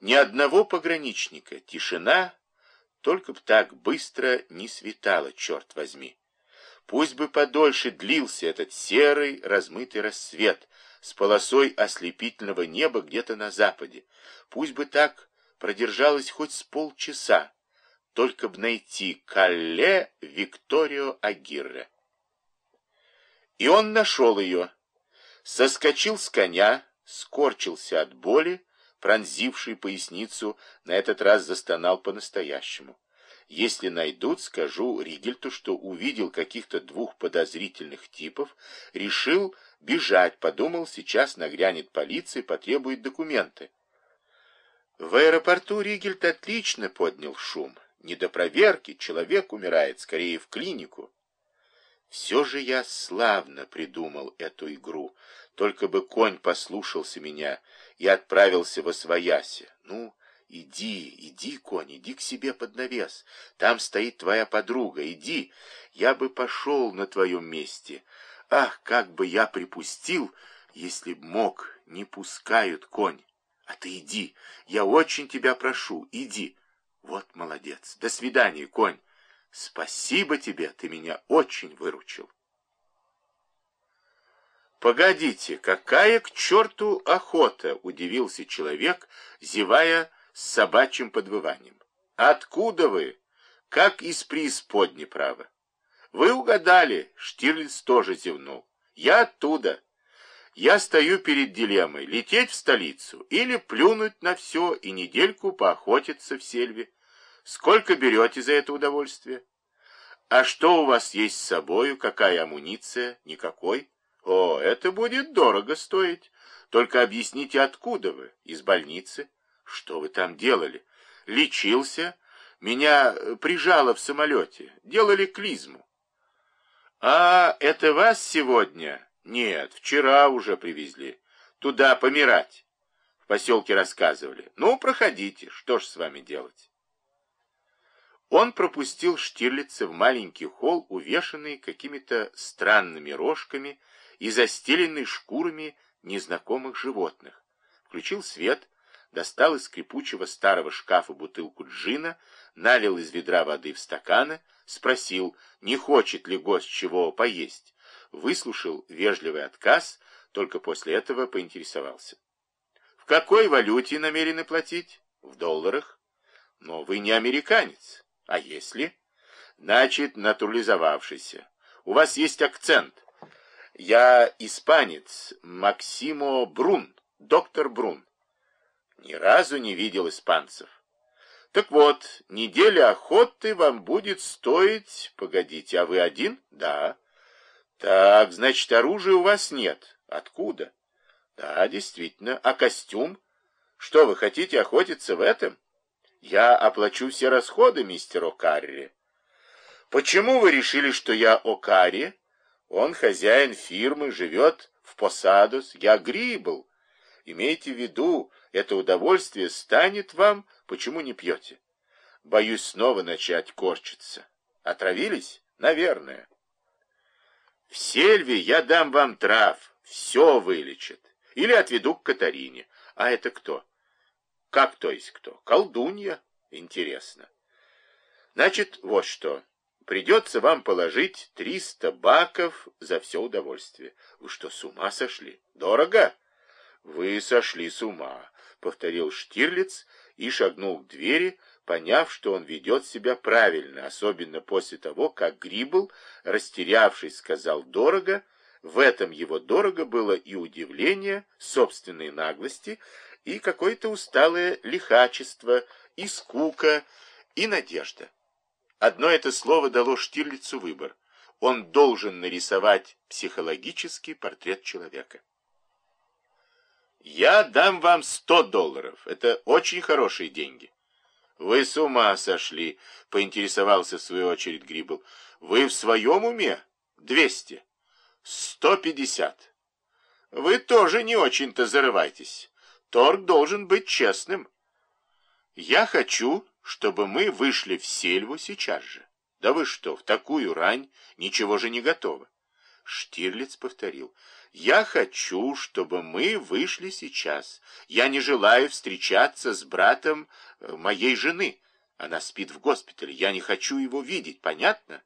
Ни одного пограничника, тишина, только б так быстро не светало, черт возьми. Пусть бы подольше длился этот серый размытый рассвет с полосой ослепительного неба где-то на западе. Пусть бы так продержалось хоть с полчаса, только б найти Калле Викторио Агирре. И он нашел ее, соскочил с коня, скорчился от боли, пронзивший поясницу, на этот раз застонал по-настоящему. Если найдут, скажу Ригельту, что увидел каких-то двух подозрительных типов, решил бежать, подумал, сейчас нагрянет полиция, потребует документы. В аэропорту Ригельт отлично поднял шум. Не до проверки, человек умирает, скорее в клинику. Все же я славно придумал эту игру, только бы конь послушался меня и отправился во свояси. Ну, иди, иди, конь, иди к себе под навес. Там стоит твоя подруга, иди. Я бы пошел на твоем месте. Ах, как бы я припустил, если б мог, не пускают конь. А ты иди, я очень тебя прошу, иди. Вот молодец. До свидания, конь. Спасибо тебе, ты меня очень выручил. Погодите, какая к черту охота, удивился человек, зевая с собачьим подвыванием. Откуда вы? Как из преисподней право. Вы угадали, Штирлиц тоже зевнул. Я оттуда. Я стою перед дилеммой, лететь в столицу или плюнуть на все и недельку поохотиться в сельве. Сколько берете за это удовольствие? А что у вас есть с собою? Какая амуниция? Никакой. О, это будет дорого стоить. Только объясните, откуда вы? Из больницы? Что вы там делали? Лечился? Меня э, прижало в самолете. Делали клизму. А, это вас сегодня? Нет, вчера уже привезли. Туда помирать. В поселке рассказывали. Ну, проходите, что ж с вами делать? Он пропустил Штирлица в маленький холл, увешанный какими-то странными рожками и застеленный шкурами незнакомых животных. Включил свет, достал из скрипучего старого шкафа бутылку джина, налил из ведра воды в стаканы, спросил, не хочет ли гость чего поесть. Выслушал вежливый отказ, только после этого поинтересовался. В какой валюте намерены платить? В долларах. Но вы не американец. А если? Значит, натурализовавшийся. У вас есть акцент. Я испанец, Максимо Брун, доктор Брун. Ни разу не видел испанцев. Так вот, неделя охоты вам будет стоить... Погодите, а вы один? Да. Так, значит, оружия у вас нет. Откуда? Да, действительно. А костюм? Что, вы хотите охотиться в этом? Я оплачу все расходы, мистер О'Карри. Почему вы решили, что я О'Карри? Он хозяин фирмы, живет в Посадос. Я Грибл. Имейте в виду, это удовольствие станет вам, почему не пьете? Боюсь снова начать корчиться. Отравились? Наверное. В сельве я дам вам трав, все вылечит. Или отведу к Катарине. А это кто? Как то есть кто? Колдунья? Интересно. Значит, вот что. Придется вам положить 300 баков за все удовольствие. Вы что, с ума сошли? Дорого? Вы сошли с ума, повторил Штирлиц и шагнул к двери, поняв, что он ведет себя правильно, особенно после того, как Грибл, растерявшись, сказал «дорого», в этом его дорого было и удивление собственной наглости, и какое-то усталое лихачество, и скука, и надежда. Одно это слово дало Штирлицу выбор. Он должен нарисовать психологический портрет человека. «Я дам вам сто долларов. Это очень хорошие деньги». «Вы с ума сошли», — поинтересовался в свою очередь Грибл. «Вы в своем уме? Двести. Сто пятьдесят. Вы тоже не очень-то зарывайтесь. Торг должен быть честным. Я хочу, чтобы мы вышли в сельву сейчас же. Да вы что, в такую рань ничего же не готово. Штирлиц повторил. Я хочу, чтобы мы вышли сейчас. Я не желаю встречаться с братом э, моей жены. Она спит в госпитале. Я не хочу его видеть, понятно?